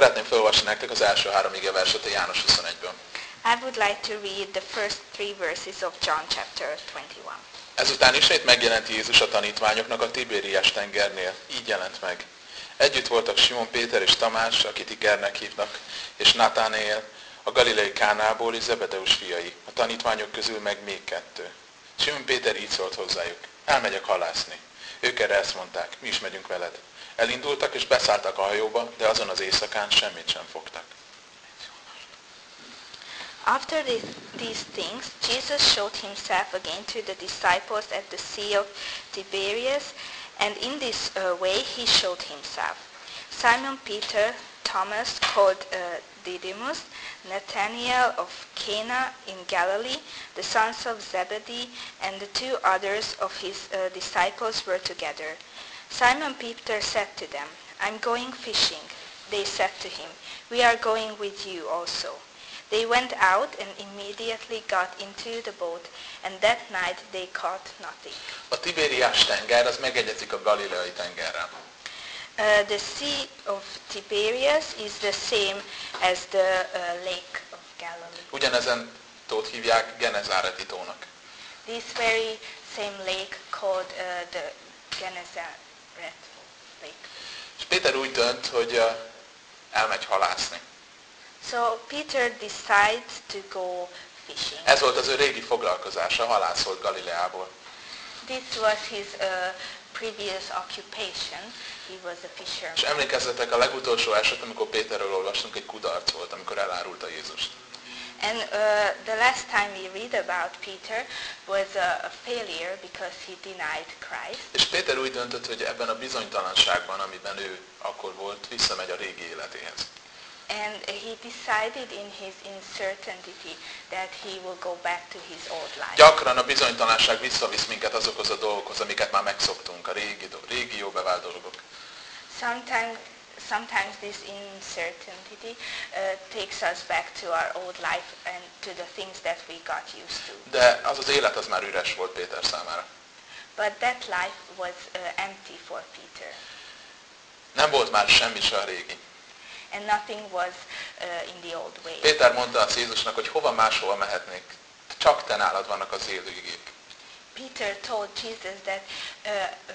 Szeretném felolvasni nektek az első három ige verset a János 21-ből. I would like to read the first three verses of John chapter 21. Ezután ismét megjelent Jézus a tanítványoknak a Tibériás tengernél. Így jelent meg. Együtt voltak Simon Péter és Tamás, akit Igernek hívnak, és Natánél, a galilei Kánából és Zebedeus fiai, a tanítványok közül meg még kettő. Simon Péter így szólt hozzájuk, elmegyek halászni. Ők erre ezt mondták, mi is megyünk veled. Elindultak és beszálltak a hajóba, de azon az éjszakán semmit sem fogtak. After these things, Jesus showed himself again to the disciples at the Sea of Tiberias, and in this uh, way he showed himself. Simon Peter, Thomas called uh, Didymus, Nathanael of Cana in Galilee, the sons of Zebedee, and the two others of his uh, disciples were together. Simon Peter said to them, I'm going fishing. They said to him, We are going with you also. They went out and immediately got into the boat, and that night they caught nothing. A Tibériás tenger az megegyezik a Galileai tengerrel. Uh, the Sea of Tiberias is the same as the uh, Lake of Galilee. Ugyanezen tót hívják Genezáreti tónak. This very same lake called uh, the Gennesaret Lake. És Péter úgy dönt, hogy elmegy halászni. So Peter decides to go fishing. Ez volt az ő régi foglalkozása, halász volt Galileából. This was his uh, previous occupation. He was a És fisherman. emlékezzetek, a legutolsó eset, amikor Péterről olvastunk, egy kudarc volt, amikor elárulta Jézust. And uh, the last time we read about Peter was a, a failure because he denied Christ. És Péter úgy döntött, hogy ebben a bizonytalanságban, amiben ő akkor volt, visszamegy a régi életéhez. And he decided in his uncertainty that he will go back to his old life. Gyakran a bizonytalanság visszavisz minket azokhoz a dolgokhoz, amiket már megszoktunk, a régi, régi jó bevált dolgok. Sometimes, sometimes this uncertainty uh, takes us back to our old life and to the things that we got used to. De az az élet az már üres volt Péter számára. But that life was uh, empty for Peter, Nem volt már semmi se a régi. and nothing was uh, in the old way. Péter mondta az Jézusnak, hogy hova máshova mehetnék. Csak te nálad vannak az élő igék. Peter told Jesus that uh, uh,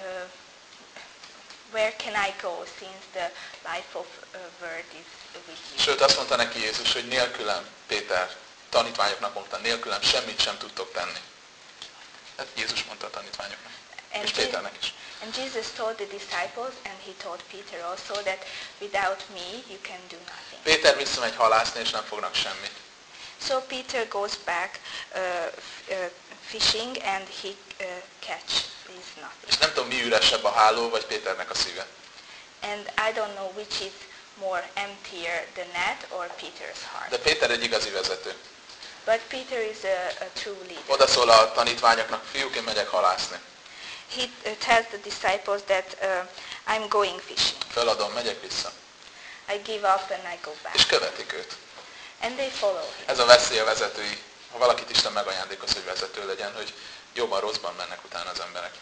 where can I go since the life of uh, word is with you. Sőt, azt mondta neki Jézus, hogy nélkülem, Péter, tanítványoknak mondta, nélkülem semmit sem tudtok tenni. Hát Jézus mondta a tanítványoknak. And, És Péternek is. and Jesus told the disciples and he told Peter also that without me you can do nothing. Péter visszamegy halászni, és nem fognak semmit. So Peter goes back uh, uh, fishing and he uh, catch is nothing. És nem tudom, mi üresebb a háló, vagy Péternek a szíve. And I don't know which is more emptier, the net or Peter's heart. De Péter egy igazi vezető. But Peter is a, a true leader. Oda szól a tanítványoknak, fiúk, én megyek halászni. He uh, tells the disciples that uh, I'm going fishing. Feladom, megyek vissza. I give up and I go És back. követik őt. And they follow him. Ez a veszély a vezetői. Ha valakit Isten megajándékoz, hogy vezető legyen, hogy jobban rosszban mennek utána az emberek.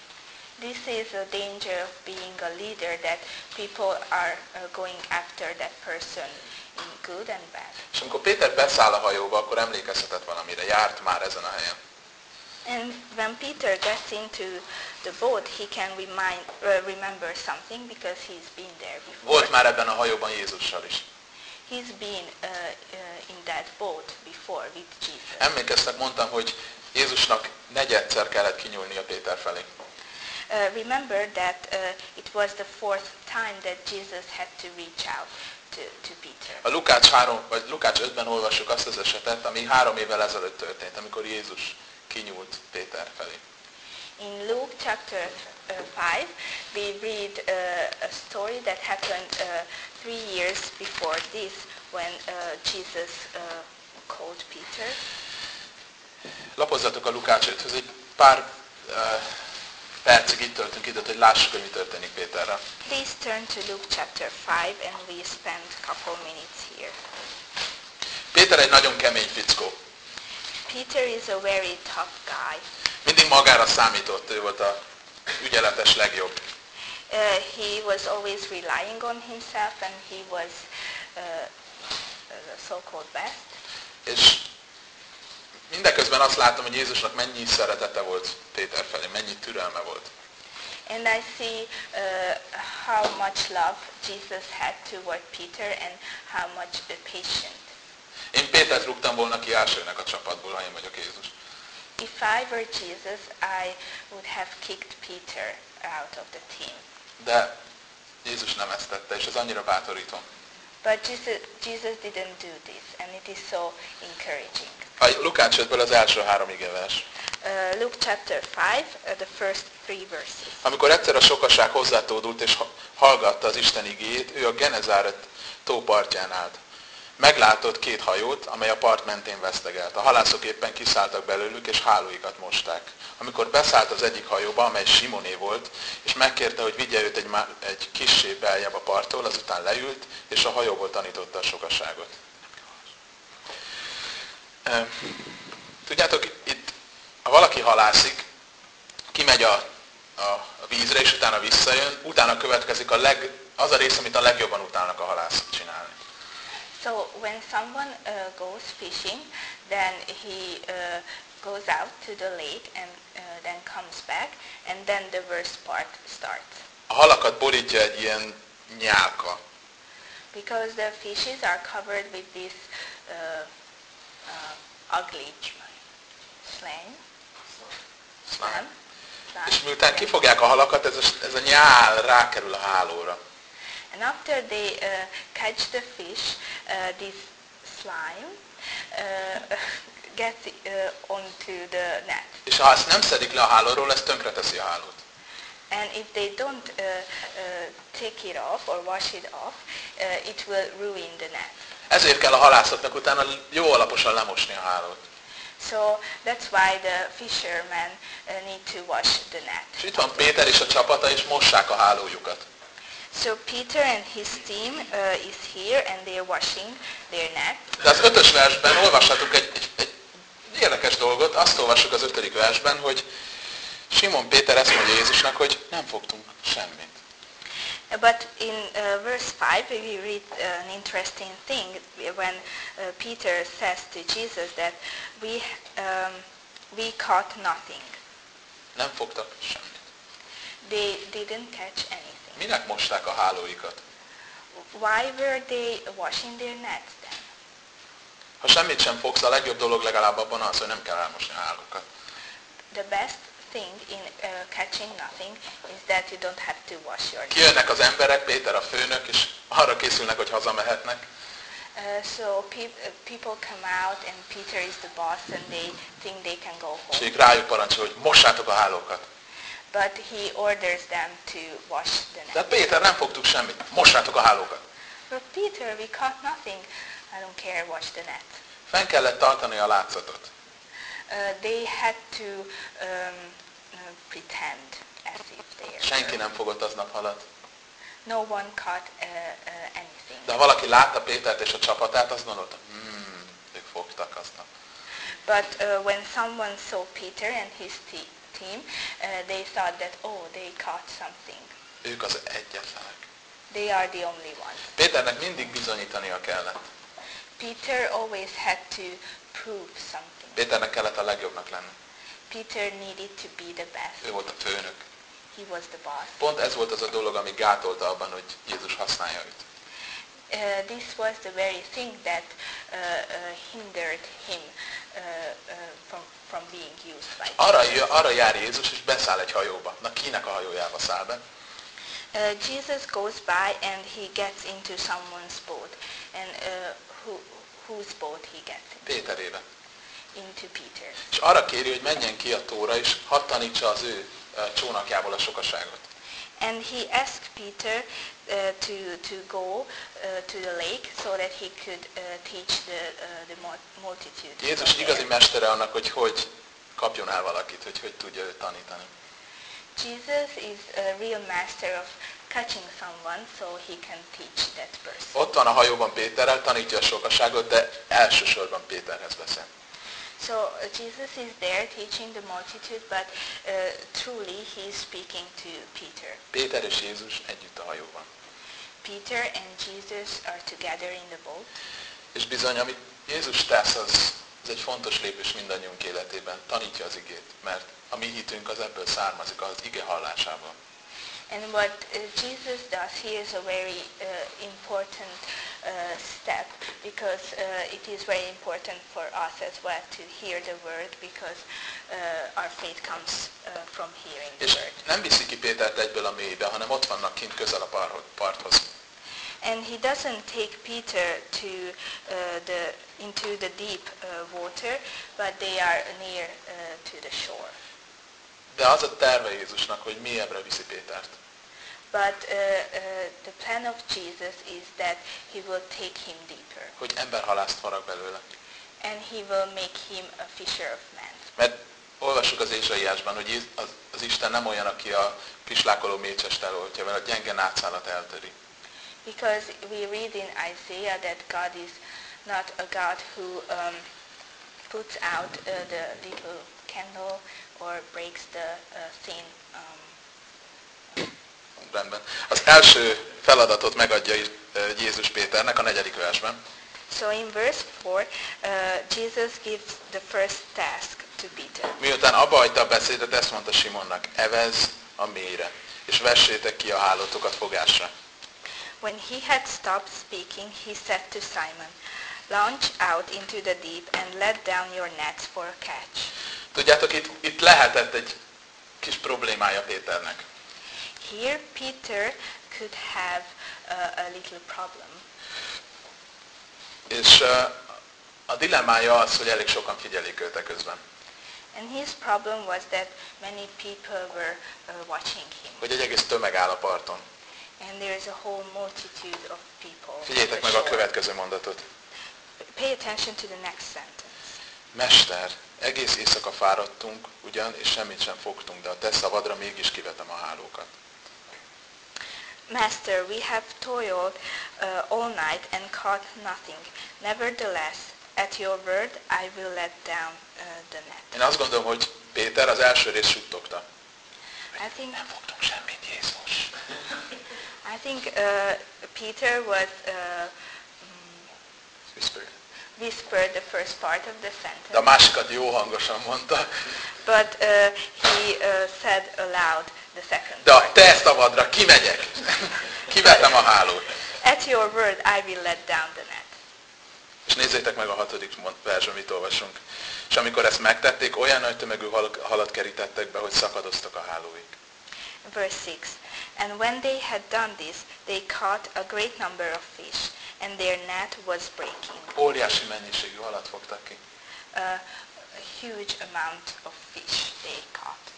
This is a danger of being a leader that people are uh, going after that person in good and bad. És amikor Péter beszáll a hajóba, akkor emlékezhetett valamire, járt már ezen a helyen. And when Peter gets into the boat, he can remind, uh, remember something because he's been there before. Volt már ebben a hajóban Jézussal is. He's been uh, uh, in that boat before with Jesus. Emlékeztek, mondtam, hogy Jézusnak negyedszer kellett kinyúlnia Péter felé. Uh, remember that uh, it was the fourth time that Jesus had to reach out to, to Peter. A Lukács, 3, vagy Lukács 5-ben olvassuk azt az esetet, ami három évvel ezelőtt történt, amikor Jézus kinyúlt Péter felé. In Luke chapter uh, 5, we read uh, a story that happened uh, three years before this when uh, Jesus uh, called Peter. Lapozzatok a Lukács 5-höz, egy pár uh, percig itt töltünk időt, hogy lássuk, hogy mi történik Péterrel. Please turn to Luke chapter 5 and we spend a couple minutes here. Péter egy nagyon kemény fickó. Peter is a very tough guy. Mindig magára számított, ő volt a ügyeletes legjobb. Uh, he was always relying on himself and he was uh, so-called best. És mindeközben azt látom, hogy Jézusnak mennyi szeretete volt Péter felé, mennyi türelme volt. And I see uh, how much love Jesus had toward Peter and how much uh, patience. Én Pétert rúgtam volna ki elsőnek a csapatból, ha én vagyok Jézus. If I were Jesus, I would have kicked Peter out of the team. De Jézus nem ezt tette, és ez annyira bátorító. But Jesus, Jesus didn't do this, and it is so encouraging. A Lukács 5-ből az első három igevers. Uh, Luke chapter 5, uh, the first three verses. Amikor egyszer a sokaság hozzátódult és ha- hallgatta az Isten igéjét, ő a Genezáret tó partján állt. Meglátott két hajót, amely a part mentén vesztegelt. A halászok éppen kiszálltak belőlük, és hálóikat mosták. Amikor beszállt az egyik hajóba, amely Simoné volt, és megkérte, hogy vigye őt egy, egy kissé beljebb a parttól, azután leült, és a hajóból tanította a sokaságot. Tudjátok, itt, ha valaki halászik, kimegy a, a vízre, és utána visszajön, utána következik a leg, az a rész, amit a legjobban utálnak a halászok csinálni. So when someone uh, goes fishing, then he uh, goes out to the lake and uh, then comes back, and then the worst part starts. A halakat borítja egy ilyen nyálka. Because the fishes are covered with this uh, uh, ugly slime. Slime. slime. És miután kifogják a halakat, ez a, ez a nyál rákerül a hálóra. And after they uh, catch the fish, uh, this slime uh, gets uh, onto the net. És ha ezt nem szedik le a hálóról, ez tönkreteszi a hálót. And if they don't uh, uh, take it off or wash it off, uh, it will ruin the net. Ezért kell a halászatnak utána jó alaposan lemosni a hálót. So that's why the fishermen uh, need to wash the net. És itt van Péter és a csapata, és mossák a hálójukat. So Peter and his team uh, is here and they're washing their net. De az ötös versben olvashatunk egy, egy, egy érdekes dolgot, azt olvassuk az ötödik versben, hogy Simon Péter ezt mondja Jézusnak, hogy nem fogtunk semmit. Uh, But in uh, verse 5 we read uh, an interesting thing when uh, Peter says to Jesus that we, um, we caught nothing. Nem fogtak semmit. They didn't catch anything. Minek mosták a hálóikat? Why were they washing their nets then? Ha semmit sem fogsz, a legjobb dolog legalább abban az, hogy nem kell elmosni a hálókat. The best thing in uh, catching nothing is that you don't have to wash your nets. Kijönnek az emberek, Péter a főnök, és arra készülnek, hogy hazamehetnek. Uh, so pe- uh, people come out and Peter is the boss and they think they can go És home. így rájuk parancsol, hogy mossátok a hálókat. But he orders them to wash the De nets. Péter, nem fogtuk semmit. Mossátok a hálókat. But Peter, we caught nothing. I don't care, wash the net. Fenn kellett tartani a látszatot. Uh, they had to um, uh, pretend as if they are. Senki nem fogott aznap halat. No one caught uh, uh, anything. De ha valaki látta Pétert és a csapatát, azt gondolta, hmm, ők fogtak aznap. But uh, when someone saw Peter and his te- team, uh, they thought that, oh, they caught something. Ők az egyetlenek. They are the only ones. Péternek mindig bizonyítania kellett. Peter always had to prove something. Péternek kellett a legjobbnak lenni. Peter needed to be the Ő best. volt a főnök. He was the boss. Pont ez volt az a dolog, ami gátolta abban, hogy Jézus használja őt. Uh, this was the very thing that uh, uh, hindered him uh, uh, from, from being used by Arra, arra jár Jézus, és beszáll egy hajóba. Na kinek a hajójába száll be? Uh, Jesus goes by and he gets into someone's boat. And uh, who, whose boat he gets in? Péterébe. Into Peter's. És arra kéri, hogy menjen ki a tóra, és hadd tanítsa az ő ö, csónakjából a sokaságot. And he asked Peter uh, to, to go uh, to the lake so that he could uh, teach the, uh, the mul- multitude. Jézus igazi mestere annak, hogy hogy kapjon el valakit, hogy hogy tudja őt tanítani. Jesus is a real master of catching someone so he can teach that person. Ott van a hajóban Péterrel, tanítja a sokaságot, de elsősorban Péterhez beszél. So uh, Jesus is there teaching the multitude, but uh, truly he is speaking to Peter. Péter és Jézus együtt a hajóban. Peter and Jesus are together in the boat. És bizony, amit Jézus tesz, az, az egy fontos lépés mindannyiunk életében. Tanítja az igét, mert a mi hitünk az ebből származik, az ige hallásával. And what uh, Jesus does here is a very uh, important uh, step because uh, it is very important for us as well to hear the word because uh, our faith comes uh, from hearing the És word. nem viszi ki Pétert egyből a mélybe, hanem ott vannak kint közel a par- parthoz. And he doesn't take Peter to uh, the into the deep uh, water, but they are near uh, to the shore. De az a terve Jézusnak, hogy mélyebbre viszi Pétert. But uh, uh, the plan of Jesus is that he will take him deeper, Hogy emberhalászt farag belőle. and he will make him a fisher of men. Mert olvassuk az Ézsaiásban, hogy az, az Isten nem olyan, aki a pislákoló mécsest eloltja, mert a gyenge nátszálat eltöri. Because we read in Isaiah that God is not a God who um, puts out uh, the little candle or breaks the uh, thin. Um, Rendben. Az első feladatot megadja Jézus Péternek a negyedik versben. so in verse 4, uh, Jesus gives the first task to Peter. Miután abba hagyta a beszédet, ezt mondta Simonnak, evez a mélyre, és vessétek ki a hálótokat fogásra. When he had stopped speaking, he said to Simon, Launch out into the deep and let down your nets for a catch. Tudjátok, itt, itt lehetett egy kis problémája Péternek. Here Peter could have uh, a little problem. És ö, a dilemmája az, hogy elég sokan figyelik őt közben. And his problem was that many people were uh, watching him. Hogy egy egész tömeg áll a parton. And there is a whole multitude of people. Figyeljétek meg a következő mondatot. Pay attention to the next sentence. Mester, egész éjszaka fáradtunk, ugyan, és semmit sem fogtunk, de a te szavadra mégis kivetem a hálókat. Master, we have toiled uh, all night and caught nothing. Nevertheless, at your word, I will let down uh, the net. Én azt gondolom, hogy Péter az első rész suttogta. I think Nem fogtunk semmit, Jézus. I think uh, Peter was uh, Whispered. whispered the first part of the De a sentence, másikat jó hangosan mondta. but uh, he uh, said aloud De a te szavadra kimegyek. Kivetem a hálót. At your word, I will let down the net. És nézzétek meg a hatodik versben, mit olvasunk. És amikor ezt megtették, olyan nagy tömegű hal- halat kerítettek be, hogy szakadoztak a hálóik. Verse 6. And when they had done this, they caught a great number of fish, and their net was breaking. Óriási mennyiségű halat fogtak ki. A huge amount of fish they caught.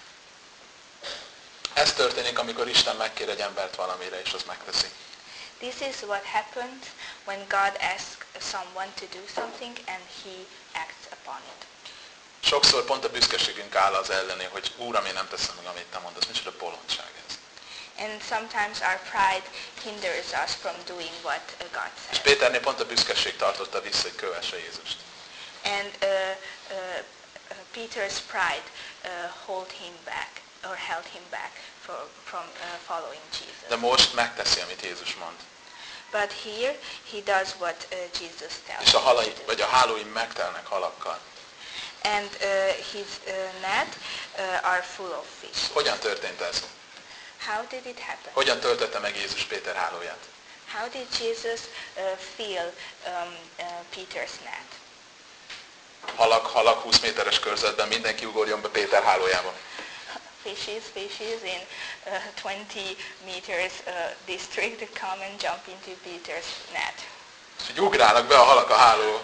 Ez történik, amikor Isten megkér egy embert valamire, és az megteszi. This is what happens when God asks someone to do something and he acts upon it. Sokszor pont a büszkeségünk áll az ellené, hogy Úram, én nem teszem meg, amit te mondasz. Micsoda bolondság ez. And sometimes our pride hinders us from doing what uh, God És says. Péternél pont a büszkeség tartotta vissza, hogy kövesse Jézust. And uh, uh, uh, Peter's pride uh, hold him back or held him back for, from uh, following Jesus. De most megteszi, amit Jézus mond. But here he does what uh, Jesus tells És a halai, vagy a hálói megtelnek halakkal. And uh, his uh, net uh, are full of fish. Hogyan történt ez? How did it happen? Hogyan töltötte meg Jézus Péter hálóját? How did Jesus uh, fill um, uh, Peter's net? Halak, halak 20 méteres körzetben mindenki ugorjon be Péter hálójába. Fishes, fishes in uh, 20 meters uh, district come and jump into Peter's net. És így ugrálnak be a halak a háló.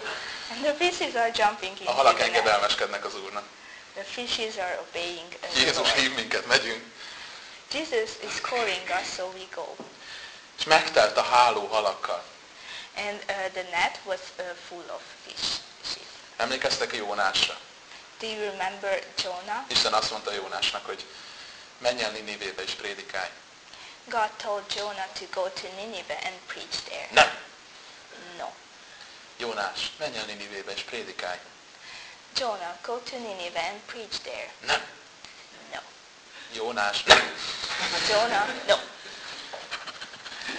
And the fishes are jumping into A halak engedelmeskednek az Úrnak. The fishes are obeying uh, Jézus hív minket, megyünk. Jesus is calling us, so we go. És megtelt a háló halakkal. And uh, the net was uh, full of fish. Emlékeztek Jónásra? Do you remember Jonah? Isten azt mondta Jónásnak, hogy menj el Ninivébe és prédikálj. God told Jonah to go to Nineveh and preach there. Nem. No. Jónás, menj el Ninivébe és prédikálj. Jonah, go to Nineveh and preach there. Nem. No. Jónás, nem. Jonah, no.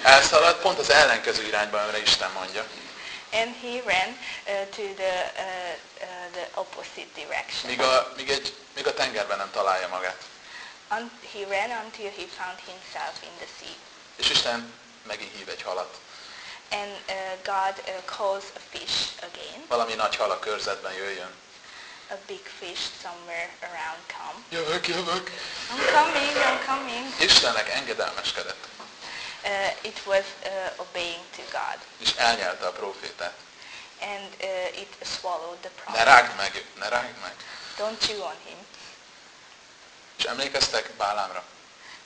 Elszalad pont az ellenkező irányba, amire Isten mondja. and he ran uh, to the, uh, the opposite direction. míg a, míg, egy, míg a tengerben nem találja magát. Un- he ran until he found himself in the sea. És Isten megint hív egy halat. And uh, God uh, calls a fish again. Valami nagy hal a körzetben jöjjön. A big fish somewhere around come. Jövök, jövök. I'm coming, I'm coming. Istennek engedelmeskedett, Uh, it was uh, obeying to God. és elnyelte a profétát. And uh, it swallowed the Ne prophet. rágd meg, ne rágd meg. Don't chew on him. És emlékeztek Bálámra,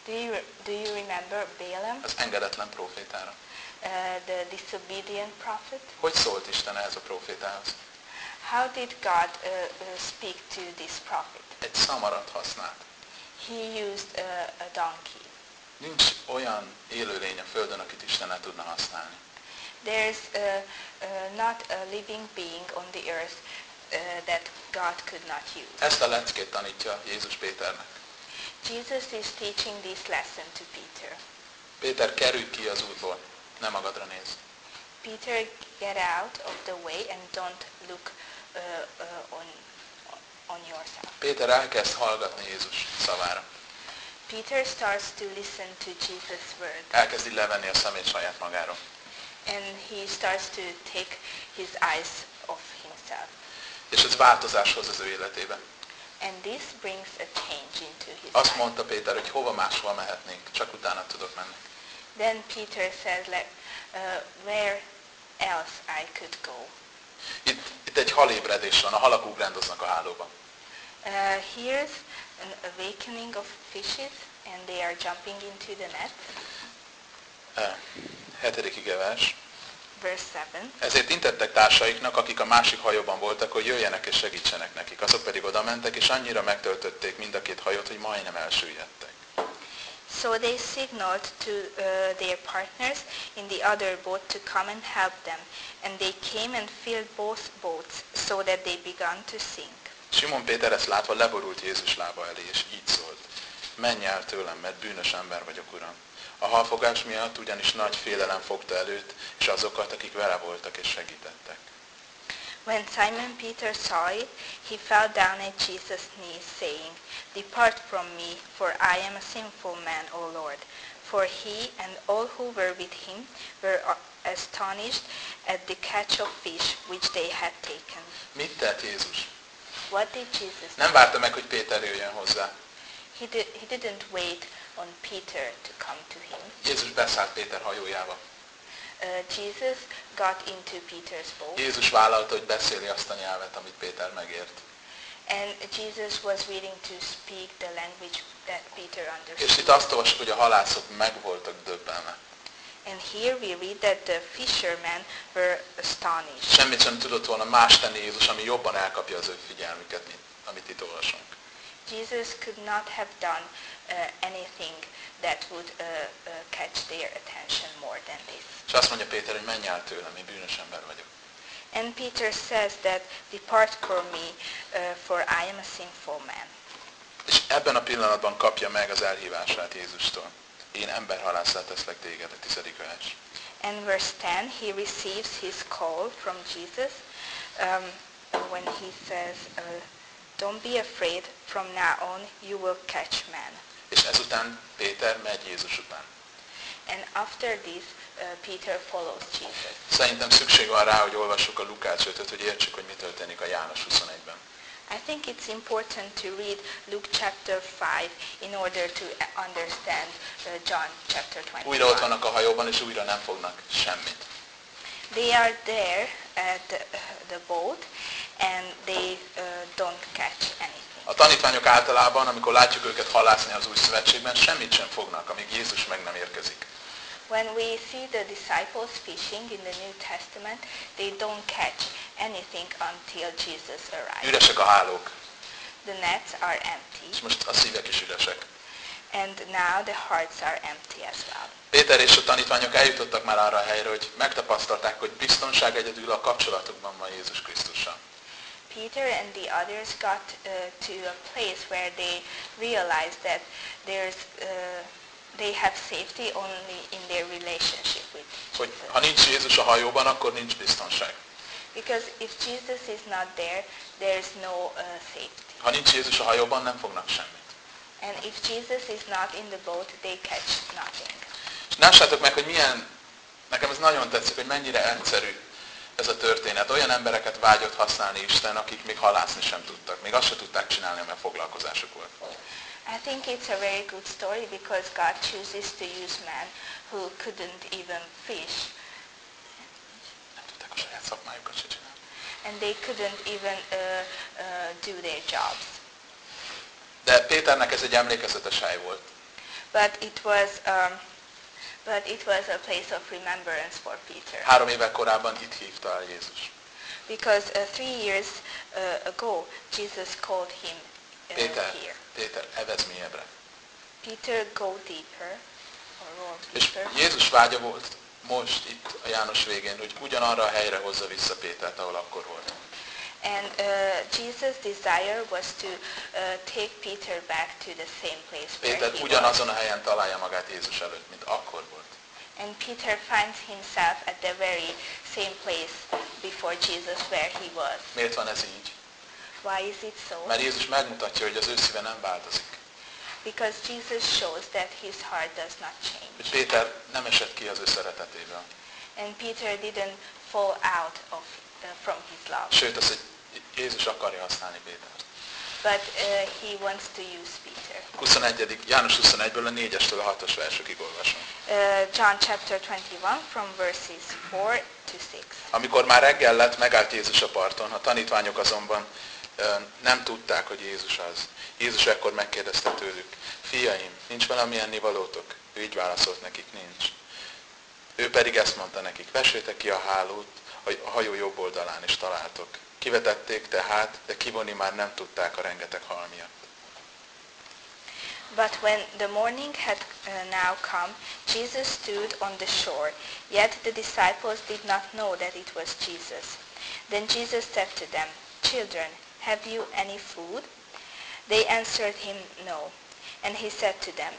Do you, do you remember Balaam, az engedetlen profétára? uh, the disobedient prophet? Hogy szólt Isten ehhez a profétához? How did God uh, uh, speak to this prophet? Egy szamarat használt. He used uh, a donkey. Nincs olyan élőlény a Földön, akit Isten ne tudna használni. There's not a living being on the earth uh, that God could not use. Ezt a leckét tanítja Jézus Péternek. Jesus is teaching this lesson to Peter. Péter, kerülj ki az útból, ne magadra nézz. Peter, get out of the way and don't look uh, uh, on, on yourself. Péter elkezd hallgatni Jézus szavára. Peter starts to listen to Jesus' word Elkezdi levenni a szemét saját magáról. And he starts to take his eyes off himself. És ez változás hoz az ő életébe. And this brings a change into his Azt life. mondta Péter, hogy hova máshol mehetnénk, csak utána tudok menni. Then Peter says, like, uh, where else I could go? Itt, itt egy halébredés van, a halak ugrándoznak a hálóban. Uh, here's an awakening of fishes and they are jumping into the net. Eh, Hetedik igevers. Verse 7. Ezért intettek társaiknak, akik a másik hajóban voltak, hogy jöjjenek és segítsenek nekik. Azok pedig oda mentek, és annyira megtöltötték mind a két hajót, hogy majdnem elsüllyedtek. So they signaled to uh, their partners in the other boat to come and help them. And they came and filled both boats so that they began to sink. Simon Péter ezt látva leborult Jézus lába elé, és így szólt. Menj el tőlem, mert bűnös ember vagyok, Uram. A halfogás miatt ugyanis nagy félelem fogta előtt, és azokat, akik vele voltak és segítettek. When Simon Peter saw it, he fell down at Jesus' knees, saying, Depart from me, for I am a sinful man, O Lord. For he and all who were with him were uh, astonished at the catch of fish which they had taken. Mit tett Jézus? What did Jesus do? Nem várta meg, hogy Péter jöjjön hozzá. He, did, he didn't wait on Peter to come to him. Jézus beszállt Péter hajójába. Uh, Jesus got into Peter's boat, Jézus vállalta, hogy beszéli azt a nyelvet, amit Péter megért. and Jesus was willing to speak the language that Peter És itt understood. azt olvasjuk, hogy a halászok meg voltak döbbenve. And here we read that the fishermen were astonished. Semmit sem tudott volna más tenni Jézus, ami jobban elkapja az ő figyelmüket, mint amit itt olvasunk. Jesus could not have done anything that would uh, uh, catch their attention more than this. És azt mondja Péter, hogy menj el tőlem, én bűnös ember vagyok. And Peter says that, Depart from me, uh, for I am a sinful man. És ebben a pillanatban kapja meg az elhívását Jézustól. Én emberhalásszá teszlek téged, a tizedik vers. And verse 10, he receives his call from Jesus um, when he says, uh, Don't be afraid, from now on you will catch men. És ezután Péter megy Jézus után. And after this, uh, Peter follows Jesus. Szerintem szükség van rá, hogy olvassuk a Lukács 5 hogy értsük, hogy mi történik a János 21-ben. I think it's important to read Luke chapter 5 in order to uh, understand uh, John chapter 25. Újra ott vannak a hajóban, és újra nem fognak semmit. They are there at the, the boat and they uh, don't catch anything. A tanítványok általában, amikor látjuk őket halászni az új szövetségben, semmit sem fognak, amíg Jézus meg nem érkezik. When we see the disciples fishing in the New Testament, they don't catch anything until Jesus arrives. Üresek a hálók, The nets are és empty most a szívek is üresek. and now the hearts are empty as well. Péter és a tanítványok eljutottak már arra a helyre, hogy megtapasztalták, hogy biztonság egyedül a kapcsolatukban van Jézus Krisztussal. Peter and the others got uh, to a place where they realized that there's, uh, they have safety only in their relationship with Hogy Jesus. ha nincs Jézus a hajóban, akkor nincs biztonság. Because if Jesus is not there, there is no uh, safety. Ha nincs Jézus a hajóban, nem fognak semmit. And if Jesus is not in the boat, they catch nothing. És lássátok meg, hogy milyen, nekem ez nagyon tetszik, hogy mennyire egyszerű ez a történet. Olyan embereket vágyott használni Isten, akik még halászni sem tudtak. Még azt se tudták csinálni, a foglalkozásuk volt. I think it's a very good story because God chooses to use men who couldn't even fish Nem tudták a saját szakmájukat se csinálni. and they couldn't even uh, uh, do their jobs. De Péternek ez egy emlékezetes hely volt. But it was um, but it was a place of remembrance for Peter Három évvel korábban itt hívta el Jézus. because uh, three years uh, ago Jesus called him uh, Péter, here. Péter, evez mélyebbre. Peter, go deeper, or roll És deeper. Jézus vágya volt most itt a János végén, hogy ugyanarra a helyre hozza vissza Pétert, ahol akkor volt. And uh, Jesus' desire was to uh, take Peter back to the same place where Péter he ugyanazon a helyen találja magát Jézus előtt, mint akkor volt. And Peter finds himself at the very same place before Jesus where he was. Miért van ez így? Why is it so? Mert Jézus megmutatja, hogy az ő szíve nem változik. Because Jesus shows that his heart does not Hogy change. Péter nem esett ki az ő szeretetéből. And Peter didn't fall out of, from his love. Sőt, az, hogy Jézus akarja használni Pétert. But uh, he wants to use Peter. 21. János 21-ből a 4-estől a 6-os versokig olvasom. Uh, John chapter 21 from verses 4 to 6. Amikor már reggel lett, megállt Jézus a parton, a tanítványok azonban ö, nem tudták, hogy Jézus az. Jézus ekkor megkérdezte tőlük, fiaim, nincs valami ennivalótok? Ő így válaszolt nekik, nincs. Ő pedig ezt mondta nekik, vessétek ki a hálót a hajó jobb oldalán, és találtok. Kivetették tehát, de kivonni már nem tudták a rengeteg hal miatt. But when the morning had uh, now come, Jesus stood on the shore, yet the disciples did not know that it was Jesus. Then Jesus said to them, Children, have you any food? They answered him, No. And he said to them,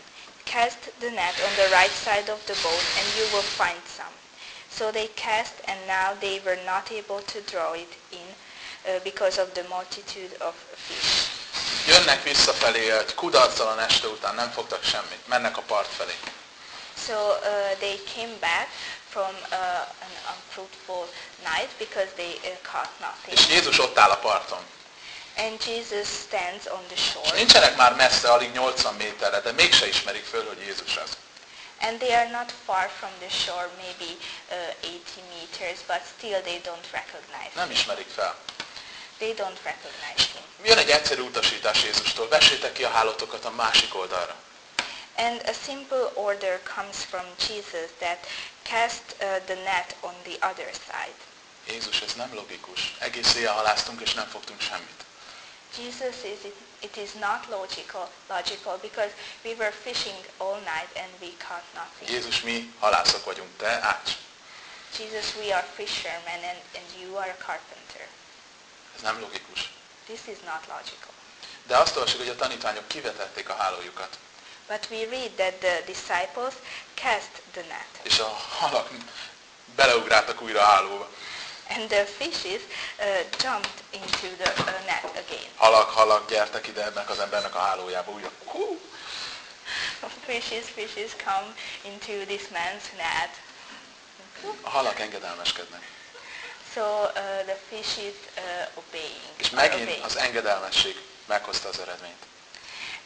Cast the net on the right side of the boat, and you will find some. So they cast, and now they were not able to draw it in uh, because of the multitude of fish. Jönnek visszafelé egy kudarcalan este után, nem fogtak semmit, mennek a part felé. So uh, they came back from uh, an unfruitful night because they uh, caught nothing. És Jézus ott áll a parton. And Jesus stands on the shore. nincsenek már messze, alig 80 méterre, de mégse ismerik föl, hogy Jézus az. And they are not far from the shore, maybe uh, 80 meters, but still they don't recognize Nem ismerik fel. They don't recognize him. Jön egy egyszerű utasítás Jézustól, vessétek ki a hálótokat a másik oldalra. And a simple order comes from Jesus that cast uh, the net on the other side. Jézus, ez nem logikus. Egész éjjel haláztunk, és nem fogtunk semmit. Jesus is it, it is not logical logical because we were fishing all night and we caught nothing. Jézus, mi halászok vagyunk, te ács. Jesus, we are fishermen and, and you are a carpenter. Ez nem logikus. This is not logical. De azt olvasjuk, hogy a tanítványok kivetették a hálójukat. But we read that the disciples cast the net És a halak beleugráltak újra a hálóba. And the fishes uh, jumped into the uh, net again. Halak, halak, gyertek ide ennek az embernek a hálójába újra. Hú! Fishes, fishes come into this man's net. A halak engedelmeskednek. So uh, the fishes uh, obeying. És megint obeying. az engedelmesség meghozta az eredményt.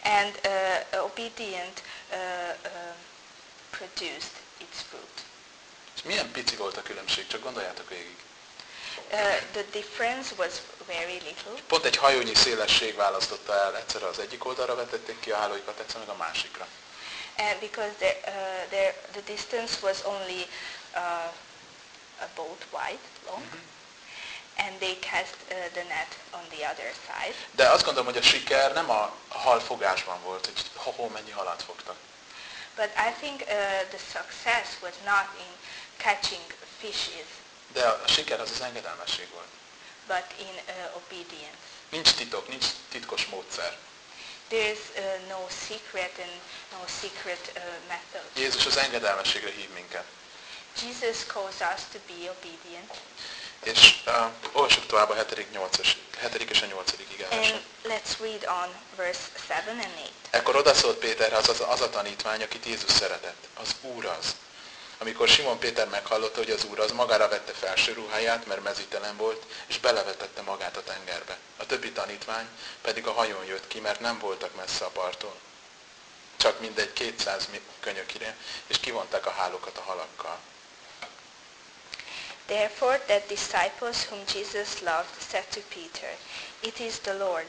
and uh, obedient uh, uh, produced its fruit. És milyen pici volt a különbség, csak gondoljátok végig. Uh, the difference was very little, Pont egy hajónyi szélesség választotta el, egyszerre az egyik oldalra vetették ki a hálóikat, egyszer meg a másikra. and because the, uh, there, the distance was only uh, a boat wide long, and they cast uh, the net on the other side. De azt gondolom, hogy a siker nem a halfogásban volt, hogy ho mennyi halat fogtak. But I think uh, the success was not in catching fishes, De a siker az az engedelmesség volt. but in uh, obedience. Nincs titok, nincs titkos módszer. There is uh, no secret and no secret uh, method. Jézus az engedelmességre hív minket. Jesus calls us to be obedient. És Uh, olvassuk tovább a 7. 8 7. és a 8. igázásra. And let's read on verse 7 and 8. Ekkor odaszólt Péterre az, az, az a tanítvány, akit Jézus szeretett. Az Úr az. Amikor Simon Péter meghallotta, hogy az Úr az, magára vette felső ruháját, mert mezítelen volt, és belevetette magát a tengerbe. A többi tanítvány pedig a hajón jött ki, mert nem voltak messze a parttól. Csak mindegy 200 mi- könyökire, és kivonták a hálókat a halakkal. Therefore the disciples whom Jesus loved said to Peter, It is the Lord.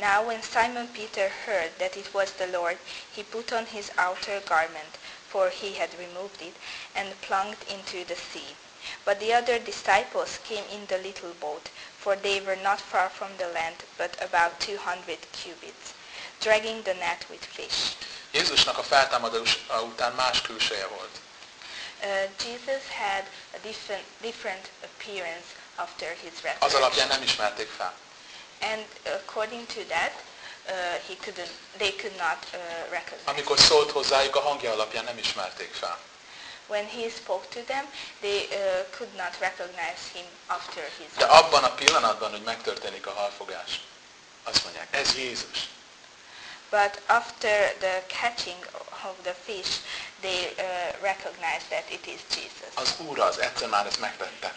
Now when Simon Peter heard that it was the Lord, he put on his outer garment, for he had removed it, and plunged into the sea. But the other disciples came in the little boat, for they were not far from the land, but about two hundred cubits, dragging the net with fish. Jézusnak a feltámadás után más külseje volt. Uh, Jesus had a different, different appearance after his Az resurrection. alapján nem ismerték fel. And according to that, he couldn't, they could not recognize. Amikor szólt hozzájuk, a hangja alapján nem ismerték fel. When he spoke to them, they could not recognize him after his De abban a pillanatban, hogy megtörténik a halfogás, azt mondják, ez Jézus. But after the catching of the fish, they uh, recognized that it is Jesus. Az Úr az, egyszer már ezt megtette.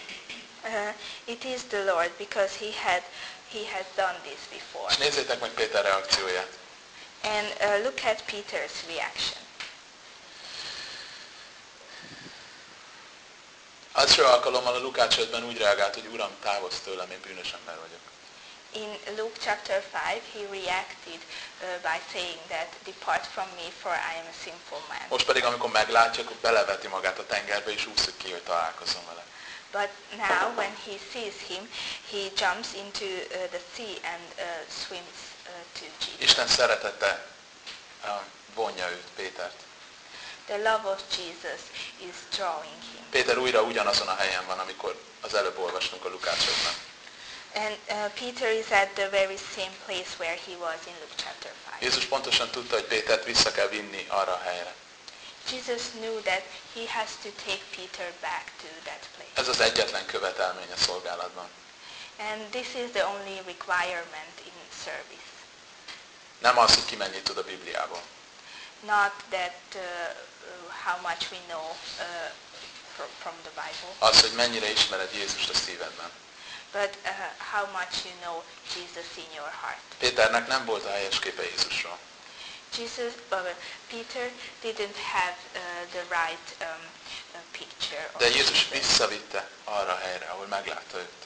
Uh, it is the Lord because he had he had done this before. És nézzétek meg Péter reakcióját. And uh, look at Peter's reaction. Első alkalommal a Lukács 5-ben úgy reagált, hogy Uram, távozz tőlem, én bűnös ember vagyok. In Luke chapter 5, he reacted uh, by saying that, Depart from me, for I am a sinful man. Most pedig, amikor meglátja, akkor beleveti magát a tengerbe, és úszik ki, hogy találkozzon vele. But now, when he sees him, he jumps into uh, the sea and uh, swims uh, to Jesus. Isten szeretete uh, vonja őt, Pétert. The love of Jesus is drawing him. Péter újra ugyanazon a helyen van, amikor az előbb olvastunk a Lukács 5-ben. And uh, Peter is at the very same place where he was in Luke chapter 5. Jézus pontosan tudta, hogy Pétert vissza kell vinni arra a helyre. Jesus knew that he has to take Peter back to that place. Ez az egyetlen követelmény a szolgálatban. And this is the only requirement in service. Nem az, hogy ki mennyit tud a Bibliából. Not that uh, how much we know uh, from, from the Bible, Az, hogy mennyire ismered Jézust a szívedben. but uh, how much you know Jesus in your heart. Péternek nem volt a helyes képe Jézusról. Jesus, uh, Peter didn't have uh, the right um, uh, picture. De Jézus visszavitte arra a helyre, ahol meglátta őt.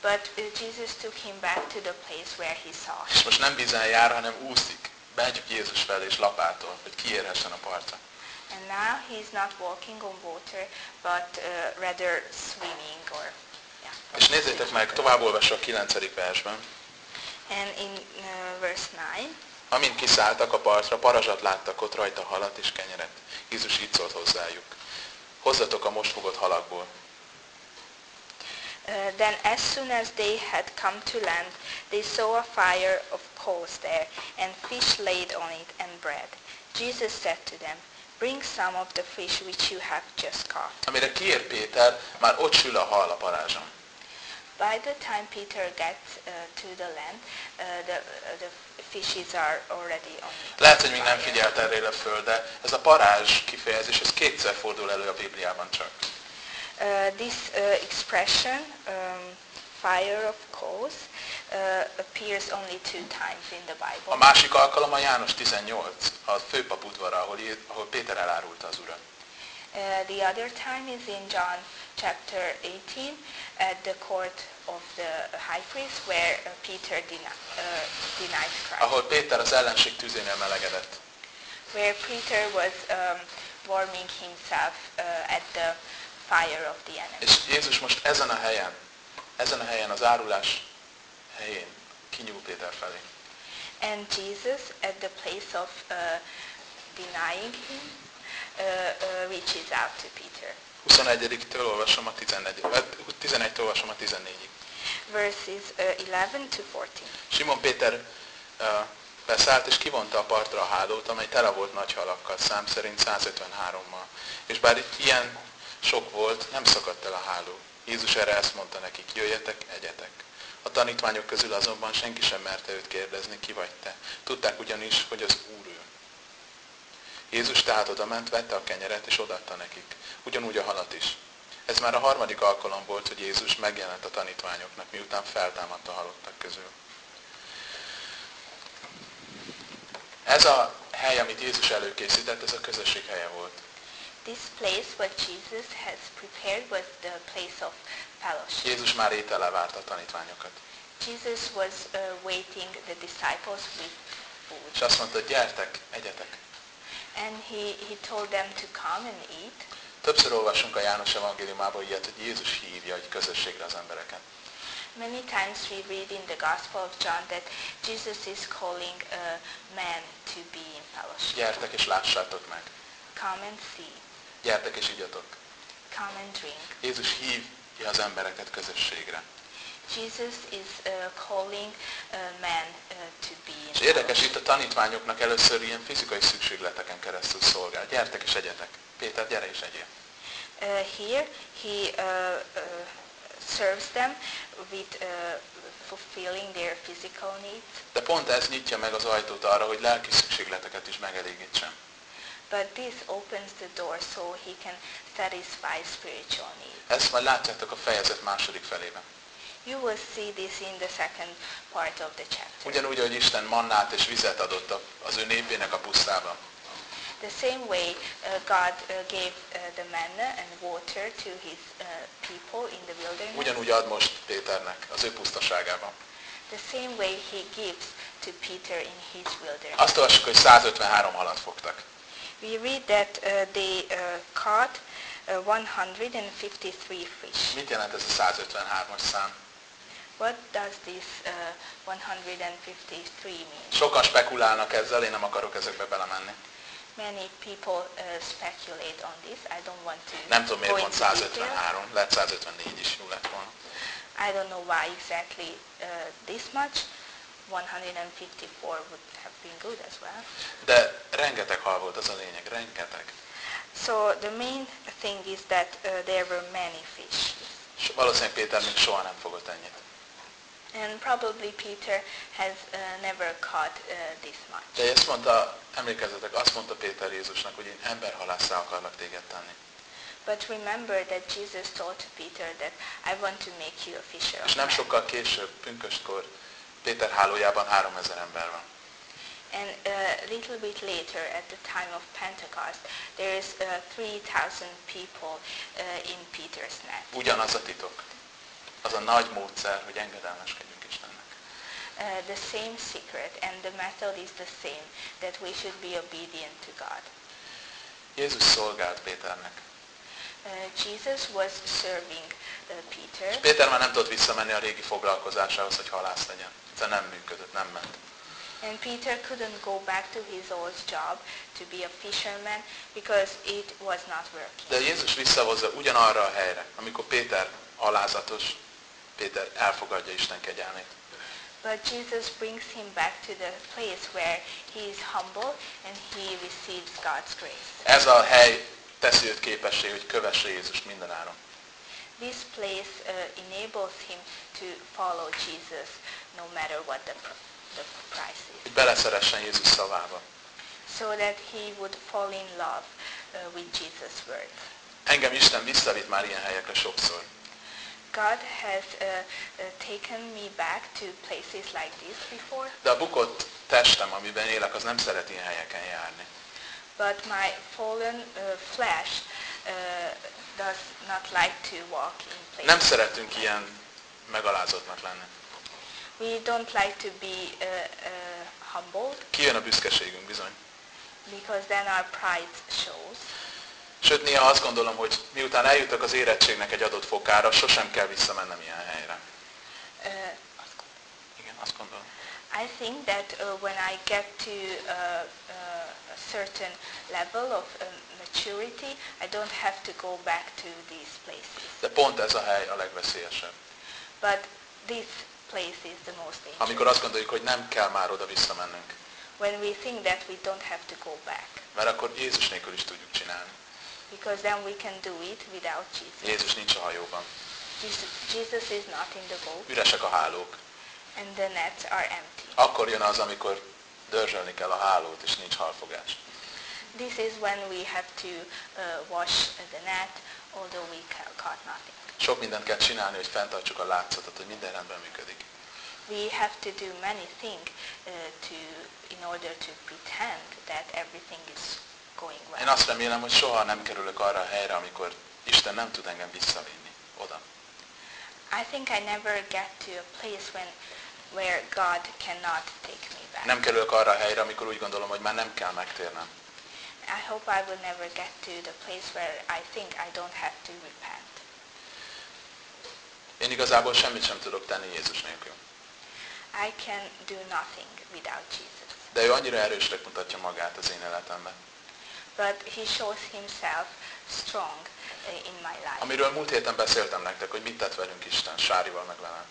But uh, Jesus took him back to the place where he saw him. És most nem vízen jár, hanem úszik. Megy Jézus felé és lapától, hogy kiérhessen a partra. And now he's not walking on water, but uh, rather swimming or yeah. És nézzétek meg, tovább olvasva a 9. versben. And in uh, verse 9, Amint kiszálltak a partra, parazsat láttak ott rajta halat és kenyeret. Jézus így szólt hozzájuk. Hozzatok a most fogott halakból. uh, then as soon as they had come to land, they saw a fire of coals there, and fish laid on it, and bread. Jesus said to them, Bring some of the fish which you have just caught. Amire kiér Péter, már ott sül a hal a parázson. By the time Peter gets uh, to the land, uh, the, uh, the fishes are already on Lehet, hogy még nem figyelt erre le föl, de ez a parázs kifejezés, ez kétszer fordul elő a Bibliában csak. Uh, this uh, expression, um, fire of coals, uh, appears only two times in the A Bible. másik alkalom a János 18, a főpap udvara, ahol, ahol Péter elárulta az urat. Uh, the other time is in John chapter 18 at the court of the high priest where uh, Peter deni- uh, denied Christ. Ahol Péter az ellenség tüzénél melegedett. Where Peter was um, warming himself uh, at the fire of the enemy. És Jézus most ezen a helyen, ezen a helyen, az árulás helyén kinyúl Péter felé. And Jesus, at the place of uh, denying him, uh, uh, reaches out to Peter. 21-től olvasom a 14 11-től olvasom a 14-ig. Verses uh, 11 to 14. Simon Péter uh, beszállt és kivonta a partra a hálót, amely tele volt nagy halakkal, szám szerint 153-mal. És bár itt ilyen sok volt, nem szakadt el a háló. Jézus erre ezt mondta nekik, jöjjetek, egyetek. A tanítványok közül azonban senki sem merte őt kérdezni, ki vagy te. Tudták ugyanis, hogy az Úr ő. Jézus tehát oda ment, vette a kenyeret és odaadta nekik. Ugyanúgy a halat is. Ez már a harmadik alkalom volt, hogy Jézus megjelent a tanítványoknak, miután feltámadt a halottak közül. Ez a hely, amit Jézus előkészített, ez a közösség helye volt. This place what Jesus has prepared was the place of fellowship. Jézus már étele várta a tanítványokat. Jesus was uh, waiting the disciples with És food. azt mondta, gyertek, egyetek. And he, he told them to come and eat. Többször olvasunk a János evangéliumában ilyet, hogy Jézus hívja egy közösségre az embereket. Many times we read in the Gospel of John that Jesus is calling uh, men to be in fellowship. Gyertek és lássátok meg. Come and see. Gyertek és igyatok. Come and drink. Jézus hívja az embereket közösségre. Jesus is uh, calling uh, men uh, to be És érdekes, itt a tanítványoknak először ilyen fizikai szükségleteken keresztül szolgál. Gyertek és egyetek. Péter, gyere és egyél. Uh, here he uh, uh, serves them with uh, fulfilling their physical needs, De pont ez nyitja meg az ajtót arra, hogy lelki szükségleteket is megelégítsen. but this opens the door so he can satisfy spiritual needs. Ezt majd látjátok a fejezet második felében. You will see this in the second part of the chapter. Ugyanúgy, hogy Isten mannát és vizet adott az ő népének a pusztában. The same way uh, God uh, gave uh, the manna and water to his uh, people in the wilderness, Ugyanúgy ad most Péternek az ő pusztaságában. the same way he gives to Peter in his wilderness. Azt olvassuk, hogy 153 halat fogtak. We read that uh, they uh, caught uh, 153 fish. Mit jelent ez a 153-as szám? What does this uh, 153 mean? Sokan spekulálnak ezzel, én nem akarok ezekbe belemenni. Many people uh, speculate on this. I don't want to Nem tudom, miért pont into detail. 153, lehet 154 is jó lett volna. I don't know why exactly uh, this much. 154 would have been good as well. De rengeteg hal volt, az a lényeg, rengeteg. So the main thing is that uh, there were many fish. És valószínűleg Péter még soha nem fogott ennyit. And probably Peter has uh, never caught uh, this much. De ezt mondta, emlékezzetek, azt mondta Péter Jézusnak, hogy én emberhalásszá akarlak téged tenni. But remember that Jesus told to Peter that I want to make you a fisher És nem sokkal később, pünköstkor, Péter hálójában 3000 ember van. And a little bit later, at the time of Pentecost, there is uh, 3,000 people uh, in Peter's net. Ugyanaz a titok. Az a nagy módszer, hogy engedelmeskedjünk Istennek. Uh, the same secret and the method is the same, that we should be obedient to God. Jézus szolgált Péternek. Uh, Jesus was serving uh, Peter, És Péter már nem tudott visszamenni a régi foglalkozásához, hogy halász legyen. Ez nem működött, nem ment. and Peter couldn't go back to his old job to be a fisherman because it was not working. De Jézus visszahozza ugyanarra a helyre, amikor Péter alázatos, Péter elfogadja Isten kegyelmét. But Jesus brings him back to the place where he is humble and he receives God's grace. Ez a hely teszi őt képessé, hogy kövesse Jézust mindenáron. This place uh, enables him to follow Jesus no matter what the, the price is. Hogy beleszeressen Jézus szavába. So that he would fall in love uh, with Jesus' word. Engem Isten visszavitt már ilyen helyekre sokszor. God has uh, uh, taken me back to places like this before, De a bukott testem, amiben élek, az nem szeret ilyen helyeken járni. but my fallen uh, flesh uh, does not like to walk in places. Nem szeretünk ilyen megalázottnak lenni. We don't like to be uh, uh, humbled Kijön a büszkeségünk bizony. because then our pride shows. Sőt, néha azt gondolom, hogy miután eljutok az érettségnek egy adott fokára, sosem kell visszamennem ilyen helyre. Uh, Igen, azt gondolom. I think that uh, when I get to uh, uh, a certain level of um, maturity, I don't have to go back to these places. De pont ez a hely a legveszélyesebb. But this place is the most dangerous. Amikor azt gondoljuk, hogy nem kell már oda visszamennünk. When we think that we don't have to go back. Mert akkor Jézus nélkül is tudjuk csinálni. Because then we can do it without Jesus. Jézus nincs a hajóban. Jesus, Jesus is not in the boat üresek a hálók. and the nets are empty. Akkor jön az, amikor dörzsölni kell a hálót, és nincs halfogás. This is when we have to uh, wash the net, although we ca- caught nothing. Sok mindent kell csinálni, hogy fenntartsuk a látszatot, hogy minden rendben működik. We have to do many things uh, to, in order to pretend that everything is going Én well. azt remélem, hogy soha nem kerülök arra a helyre, amikor Isten nem tud engem visszavinni oda. I think I never get to a place when, where God cannot take me back. Nem kerülök arra a helyre, amikor úgy gondolom, hogy már nem kell megtérnem. I hope I will never get to the place where I think I don't have to repent. Én igazából semmit sem tudok tenni Jézus nélkül. I can do nothing without Jesus. De ő annyira erősnek mutatja magát az én életemben. But he shows himself strong uh, in my life. Amiről múlt héten beszéltem nektek, hogy mit tett velünk Isten, Sárival meg velem.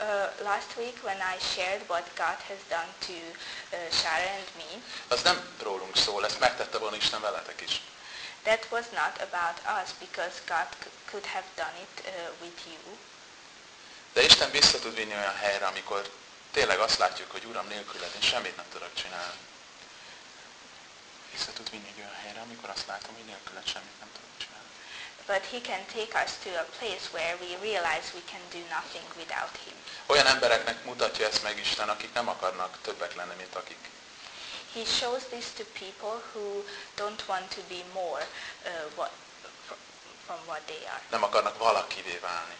Uh, last week when I shared what God has done to uh, Shara and me, Az nem rólunk szól, ezt megtette volna Isten veletek is. that was not about us because God could have done it uh, with you. De Isten vissza tud vinni olyan helyre, amikor tényleg azt látjuk, hogy Uram nélküled én semmit nem tudok csinálni. Vissza tud vinni egy olyan helyre, amikor azt látom, hogy nélküled semmit nem tudok csinálni. But he can take us to a place where we realize we can do nothing without him. Olyan embereknek mutatja ezt meg Isten, akik nem akarnak többek lenni, mint akik. He shows this to people who don't want to be more uh, what, fr- from what they are. Nem akarnak valakivé válni.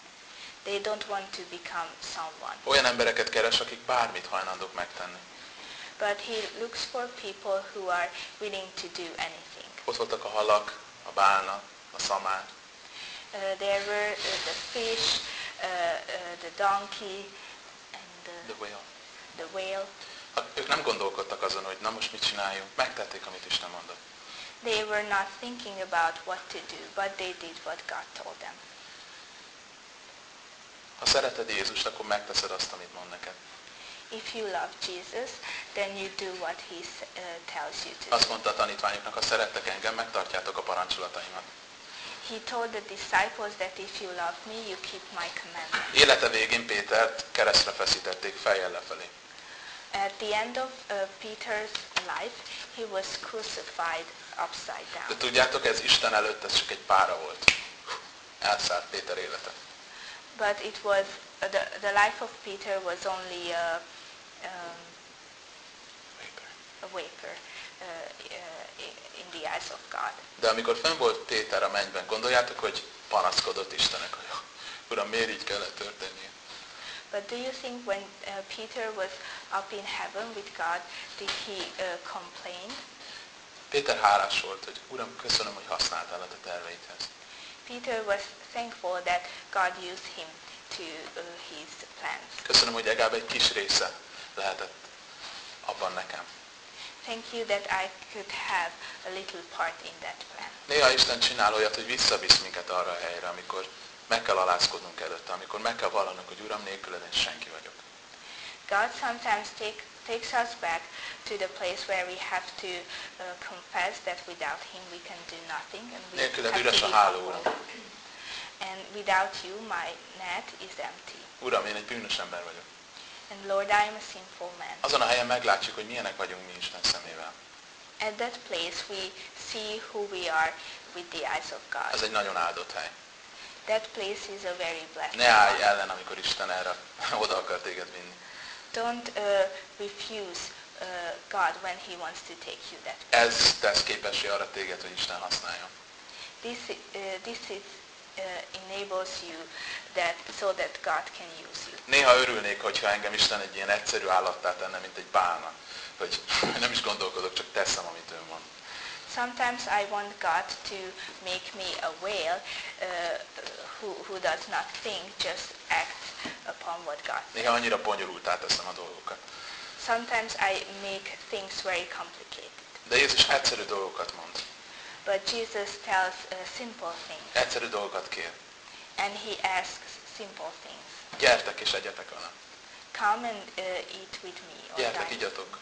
They don't want to become someone. Olyan embereket keres, akik bármit hajlandók megtenni. But he looks for people who are willing to do anything. Ott voltak a halak, a bálna, a szamár. Uh, there were uh, the fish, uh, uh, the donkey, and The the, whale. the whale. Ha ők nem gondolkodtak azon, hogy na most mit csináljunk, megtették, amit Isten mondott. They were not thinking about what to do, but they did what God told them. Ha szereted Jézust, akkor megteszed azt, amit mond neked. If you love Jesus, then you do what he uh, tells you to do. Azt mondta a tanítványoknak, ha szerettek engem, megtartjátok a parancsolataimat. He told the disciples that if you love me, you keep my commandments. Élete végén Pétert keresztre feszítették fejjel lefelé. At the end of uh, Peter's life, he was crucified upside De down. tudjátok, ez Isten előtt ez csak egy pára volt. Elszállt Péter élete. But it was uh, the, the life of Peter was only a, um, a vapor uh, uh, in the eyes of God. De amikor fenn volt Péter a mennyben, gondoljátok, hogy panaszkodott Istenek, hogy Uram, miért így kellett történnie? But do you think when uh, Peter was up in heaven with God, did he uh, complain? Péter hálás volt, hogy Uram, köszönöm, hogy használtál a te terveidhez. Peter was thankful that God used him to uh, his plans. Köszönöm, hogy legalább egy kis része lehetett abban nekem. Thank you that I could have a little part in that plan. Néha Isten csinál olyat, hogy visszavisz minket arra a helyre, amikor meg kell alázkodnunk előtte, amikor meg kell vallanunk, hogy Uram, nélküled én senki vagyok. God sometimes take, takes us back to the place where we have to uh, confess that without him we can do nothing and we Nélküled have üres to a háló. Uram. And without you my net is empty. Uram, én egy bűnös ember vagyok. And Lord, I am a sinful man. Azon a helyen meglátjuk, hogy milyenek vagyunk mi Isten szemével. At that place we see who we are with the eyes of Ez God. egy nagyon áldott hely. That place is a very blessed Ne állj ellen, amikor Isten erre oda akar téged vinni. Don't uh, refuse uh, God when he wants to take you that way. Ez tesz képessé arra téged, hogy Isten használjon. This, uh, this is, enables you that, so that God can use you. Néha örülnék, hogyha engem Isten egy ilyen egyszerű állattá tenne, mint egy bálna. Hogy nem is gondolkodok, csak teszem, amit ő mond. Sometimes I want God to make me a whale uh, who, who does not think, just act upon what God says. Néha annyira bonyolultá teszem a dolgokat. Sometimes I make things very complicated. De Jézus egyszerű dolgokat mond. But Jesus tells uh, simple things, Egyszerű dolgokat kér. and he asks simple things. Gyertek és egyetek velem. Come and uh, eat with me, or Gyertek, dine. igyatok.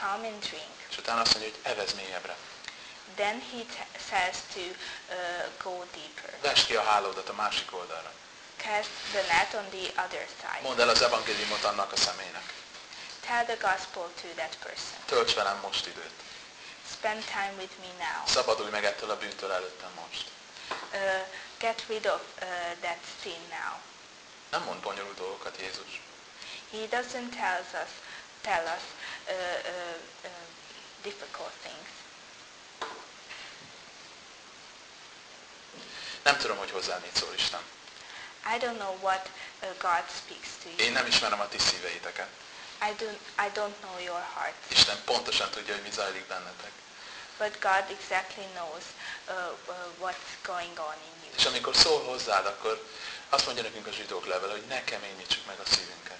Come and drink. És utána azt mondja, hogy evez mélyebbre. then he says to uh, go deeper. Vesd ki a hálódat a másik oldalra. Cast the net on the other side. Mondd el az evangéliumot annak a személynek. Tell the gospel to that person. Tölts velem most időt. Spend time with me now. Szabadulj meg ettől a bűntől előttem most. Uh, get rid of uh, that sin now. Nem mond bonyolult dolgokat Jézus. He doesn't tells us tell us uh, uh, uh, difficult things. Nem tudom, hogy hozzá mit szól Isten. I don't know what uh, God speaks to you. Én nem ismerem a ti szíveiteket. I don't I don't know your heart, Isten pontosan tudja, hogy mi zajlik bennetek. But God exactly knows uh, uh, what's going on in you. És amikor szól hozzád, akkor azt mondja nekünk a zsidók levele, hogy ne keményítsük meg a szívünket.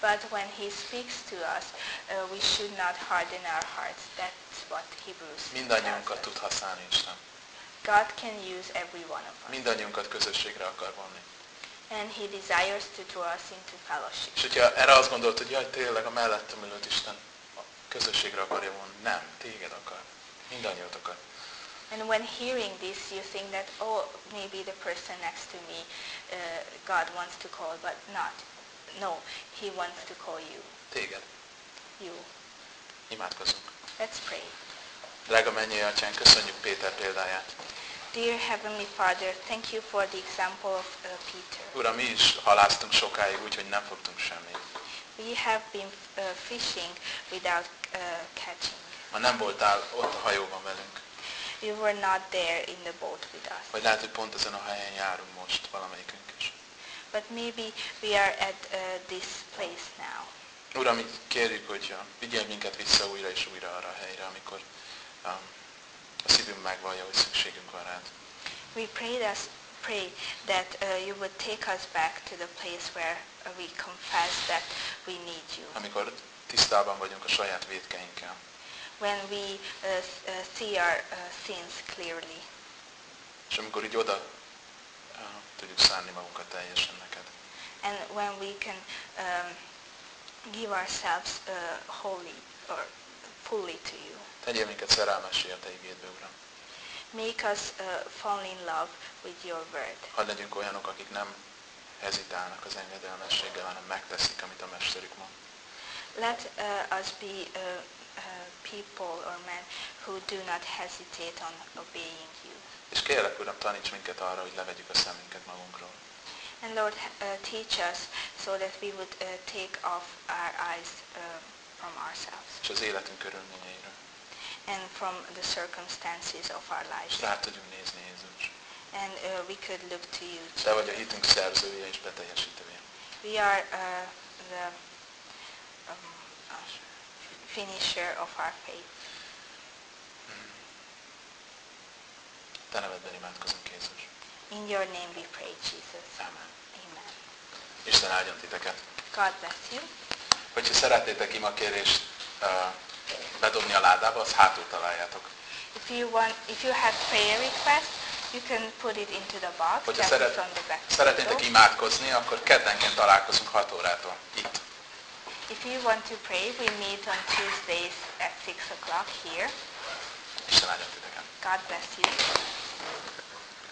But when He speaks to us, uh, we should not harden our hearts. That's what Hebrews Mindannyiunkat tud használni Isten. God can use every one of us, Mindannyiunkat közösségre akar vonni. and He desires to draw us into fellowship. És hogyha erre azt gondolt, hogy jaj, tényleg a mellettem ülőt Isten közösségre akarja vonni, nem, téged akar. And when hearing this, you think that, oh, maybe the person next to me, uh, God wants to call, but not. No, He wants to call you. Téged. You. Imádkozunk. Let's pray. Drága mennyi atyán, köszönjük Péter példáját. Dear Heavenly Father, thank you for the example of uh, Peter. Uram, mi is haláztunk sokáig, úgyhogy nem fogtunk semmit. We have been uh, fishing without uh, catching. Ma nem voltál ott a hajóban velünk. You were not there in the boat with us. Vagy lehet, hogy pont ezen a helyen járunk most valamelyikünk is. But maybe we are at uh, this place now. Uram, így kérjük, hogy vigyél minket vissza újra és újra arra a helyre, amikor um, a szívünk megvallja, hogy szükségünk van rád. We pray that, pray that uh, you would take us back to the place where uh, we confess that we need you. Amikor tisztában vagyunk a saját védkeinkkel. When we uh, uh, see our uh, sins clearly. És amikor így oda tudjuk szánni magunkat teljesen neked. And when we can um, give ourselves uh, wholly or fully to you. Tegyél minket szerelmessé a te igédbe, Uram. Make us uh, fall in love with your word. Hadd legyünk olyanok, akik nem hezitálnak az engedelmességgel, hanem megteszik, amit a Mesterük mond. Let uh, us be uh, people or men who do not hesitate on obeying you. És kérlek, Uram, taníts minket arra, hogy levegyük a szemünket magunkról. And Lord, uh, teach us so that we would uh, take off our eyes uh, from ourselves És az életünk körülményeiről. and from the circumstances of our És lives. rá tudjunk nézni, Jézus. And uh, we could look to you. Te vagy a hitünk szerzője és beteljesítője. We are uh, the uh, finisher of our faith. Te nevedben imádkozunk, Jézus. In your name we pray, Jesus. Amen. Amen. Isten áldjon titeket. God bless you. Hogyha szeretnétek imakérést uh, bedobni a ládába, az hátul találjátok. If you want, if you have prayer requests, you can put it into the box. Hogyha szeret, szeretnétek imádkozni, akkor keddenként találkozunk 6 órától. Itt. If you want to pray, we meet on Tuesdays at 6 o'clock here. God bless you.